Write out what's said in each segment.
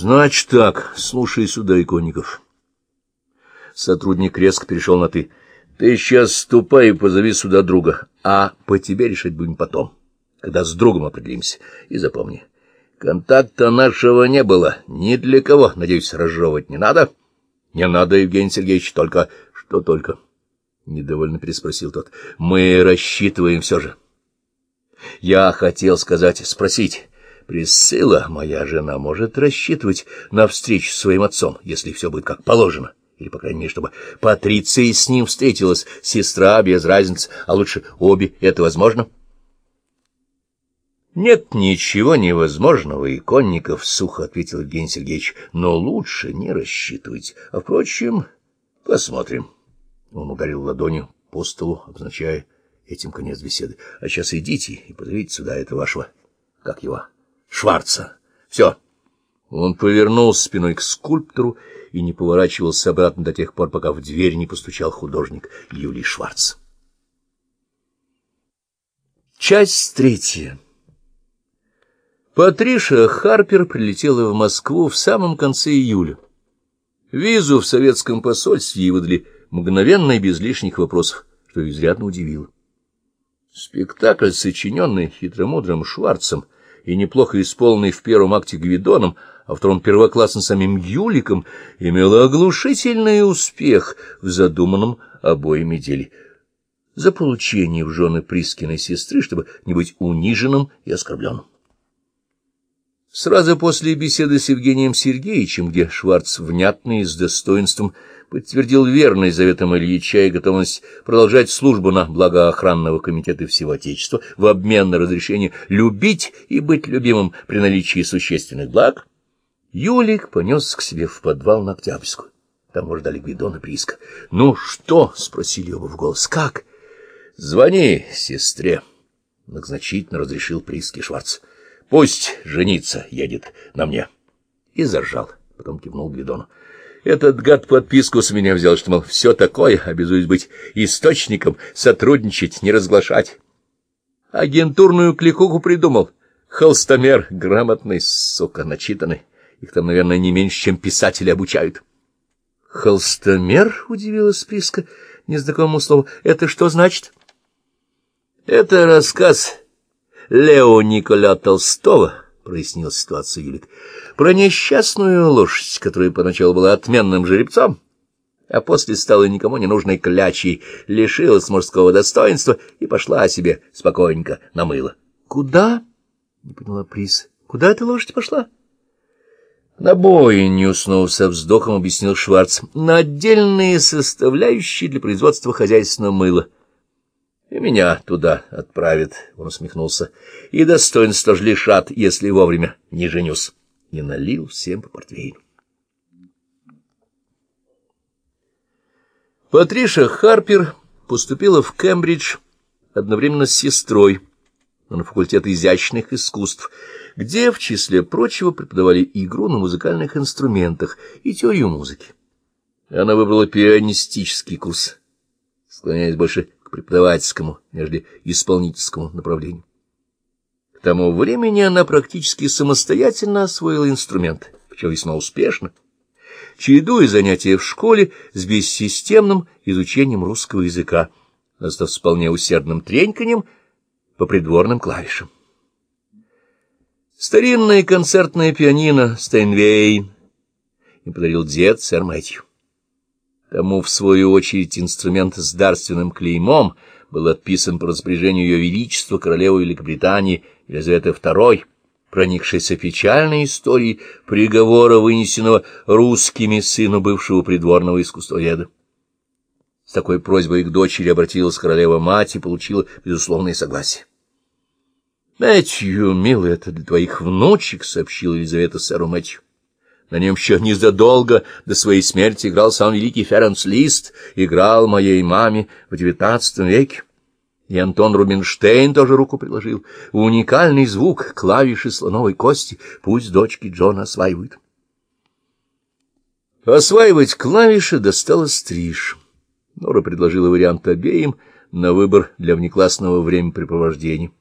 Значит так, слушай сюда, Иконников. Сотрудник резко перешел на «ты». Ты сейчас ступай и позови сюда друга, а по тебе решать будем потом, когда с другом определимся. И запомни, контакта нашего не было ни для кого, надеюсь, разжевывать не надо. Не надо, Евгений Сергеевич, только... Что только? Недовольно переспросил тот. Мы рассчитываем все же. Я хотел сказать, спросить... Присыла, моя жена, может рассчитывать на встречу с своим отцом, если все будет как положено. Или, по крайней мере, чтобы Патриция с ним встретилась, сестра, без разницы, а лучше обе. Это возможно? Нет ничего невозможного, иконников, — сухо ответил Евгений Сергеевич, — но лучше не рассчитывать. А, впрочем, посмотрим. Он ударил ладонью по столу, обозначая этим конец беседы. А сейчас идите и позовите сюда этого вашего, как его, Шварца. Все. Он повернулся спиной к скульптору и не поворачивался обратно до тех пор, пока в дверь не постучал художник Юлий Шварц. Часть третья. Патриша Харпер прилетела в Москву в самом конце июля. Визу в советском посольстве ей выдали мгновенно и без лишних вопросов, что изрядно удивило. Спектакль, сочиненный хитромудрым Шварцем, — и неплохо исполненный в первом акте Гвидоном, а втором первоклассным самим Юликом, имела оглушительный успех в задуманном обоими деле за получение в жены Прискиной сестры, чтобы не быть униженным и оскорбленным. Сразу после беседы с Евгением Сергеевичем, где Шварц внятный и с достоинством подтвердил верность заветам Ильича и готовность продолжать службу на благо охранного комитета всего Отечества в обмен на разрешение любить и быть любимым при наличии существенных благ, Юлик понес к себе в подвал на Октябрьскую. Там его ждали Гвидон и Приска. — Ну что? — спросили оба в голос. — Как? — Звони сестре, — многозначительно разрешил Приски Шварц. — Пусть жениться едет на мне. И заржал. Потом кивнул Гвидону. Этот гад подписку с меня взял, что, мол, все такое, обязуюсь быть источником, сотрудничать, не разглашать. Агентурную кликуху придумал. Холстомер, грамотный, сука, начитанный. Их там, наверное, не меньше, чем писатели обучают. Холстомер, удивилась Приска, незнакомому слову. Это что значит? Это рассказ Лео Николя Толстого, прояснил ситуацию Юлик про несчастную лошадь, которая поначалу была отменным жеребцом, а после стала никому не нужной клячей, лишилась мужского достоинства и пошла себе спокойненько на мыло. — Куда? — не поняла Приз. — Куда эта лошадь пошла? — На бойню, снова со вздохом объяснил Шварц, — на отдельные составляющие для производства хозяйственного мыла. — И меня туда отправят, — он усмехнулся, — и достоинства тоже лишат, если вовремя не женюсь и налил всем по портвейну. Патриша Харпер поступила в Кембридж одновременно с сестрой на факультет изящных искусств, где, в числе прочего, преподавали игру на музыкальных инструментах и теорию музыки. Она выбрала пианистический курс, склоняясь больше преподавательскому, нежели исполнительскому направлению. К тому времени она практически самостоятельно освоила инструмент, причем весьма успешно, чередуя занятия в школе с бессистемным изучением русского языка, став вполне усердным треньканьем по придворным клавишам. Старинное концертное пианино Стейнвейн им подарил дед сэр Мэтью. Тому, в свою очередь, инструмент с дарственным клеймом был отписан по распоряжению Ее Величества королевы Великобритании Елизаветы II, проникшейся печальной историей приговора, вынесенного русскими сыну бывшего придворного искусствоведа. С такой просьбой к дочери обратилась королева-мать и получила безусловное согласие. — Мэтью, милый, это для твоих внучек, — сообщила Елизавета сэру Мэтью. На нем еще незадолго до своей смерти играл сам великий Ференц Лист, играл моей маме в девятнадцатом веке. И Антон Рубинштейн тоже руку приложил. Уникальный звук, клавиши слоновой кости, пусть дочки Джона осваивают. Осваивать клавиши досталось стриж. Нора предложила вариант обеим на выбор для внеклассного времяпрепровождения.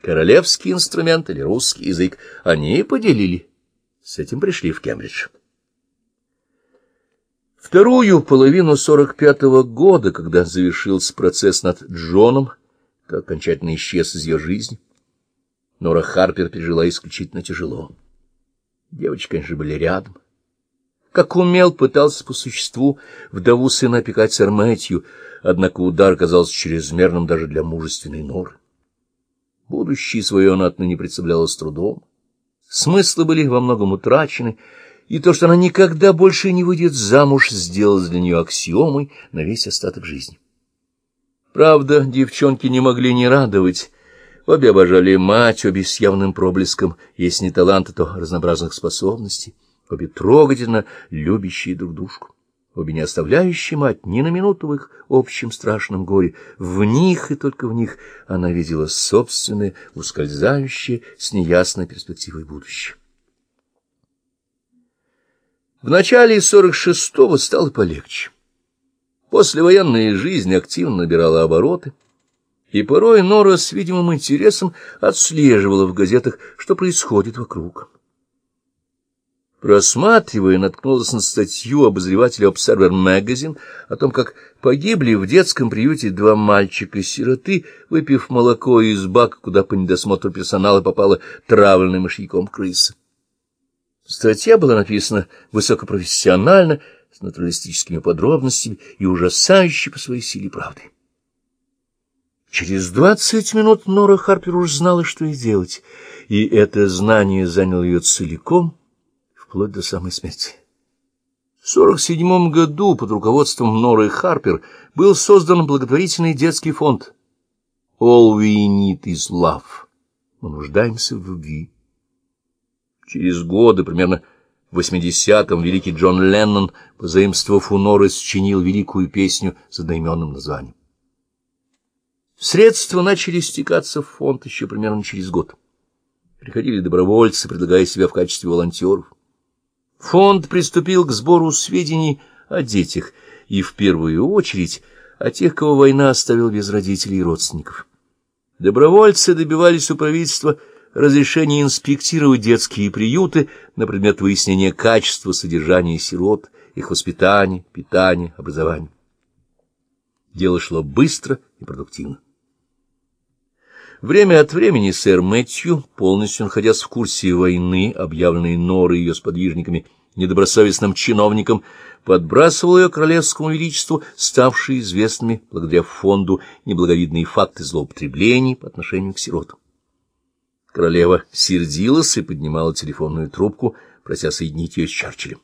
Королевский инструмент или русский язык они поделили С этим пришли в Кембридж. Вторую половину 45-го года, когда завершился процесс над Джоном, то окончательно исчез из ее жизни, Нора Харпер пережила исключительно тяжело. Девочки, конечно, были рядом. Как умел, пытался по существу вдову сына опекать сэр Мэтью, однако удар казался чрезмерным даже для мужественной Норы. Будущее свое она отныне представляла с трудом. Смыслы были во многом утрачены, и то, что она никогда больше не выйдет замуж, сделалось для нее аксиомой на весь остаток жизни. Правда, девчонки не могли не радовать. Обе обожали мать, обе с явным проблеском, если не таланта, то разнообразных способностей, обе трогательно любящие друг дружку обе не оставляющие мать ни на минуту в их общем страшном горе. В них и только в них она видела собственное, ускользающее с неясной перспективой будущее. В начале 46-го стало полегче. Послевоенная жизнь активно набирала обороты, и порой Нора с видимым интересом отслеживала в газетах, что происходит вокруг. Просматривая, наткнулась на статью обозревателя Observer Magazine о том, как погибли в детском приюте два мальчика-сироты, выпив молоко из бака, куда по недосмотру персонала попала травленная мышьяком крыса. Статья была написана высокопрофессионально, с натуралистическими подробностями и ужасающей по своей силе правдой. Через двадцать минут Нора Харпер уже знала, что ей делать, и это знание заняло ее целиком — вплоть до самой смерти. В 1947 году под руководством Норы Харпер был создан благотворительный детский фонд «All we need is love». Мы нуждаемся в любви. Через годы, примерно в 80-м, великий Джон Леннон, позаимствовав у Норы, сочинил великую песню с одноименным названием. Средства начали стекаться в фонд еще примерно через год. Приходили добровольцы, предлагая себя в качестве волонтеров. Фонд приступил к сбору сведений о детях, и в первую очередь о тех, кого война оставила без родителей и родственников. Добровольцы добивались у правительства разрешения инспектировать детские приюты на предмет выяснения качества содержания сирот, их воспитания, питания, образования. Дело шло быстро и продуктивно. Время от времени сэр Мэтью, полностью находясь в курсе войны, объявленной Норой и ее сподвижниками недобросовестным чиновникам, подбрасывал ее королевскому величеству, ставшие известными благодаря фонду неблаговидные факты злоупотреблений по отношению к сиротам. Королева сердилась и поднимала телефонную трубку, прося соединить ее с Чарчиллем.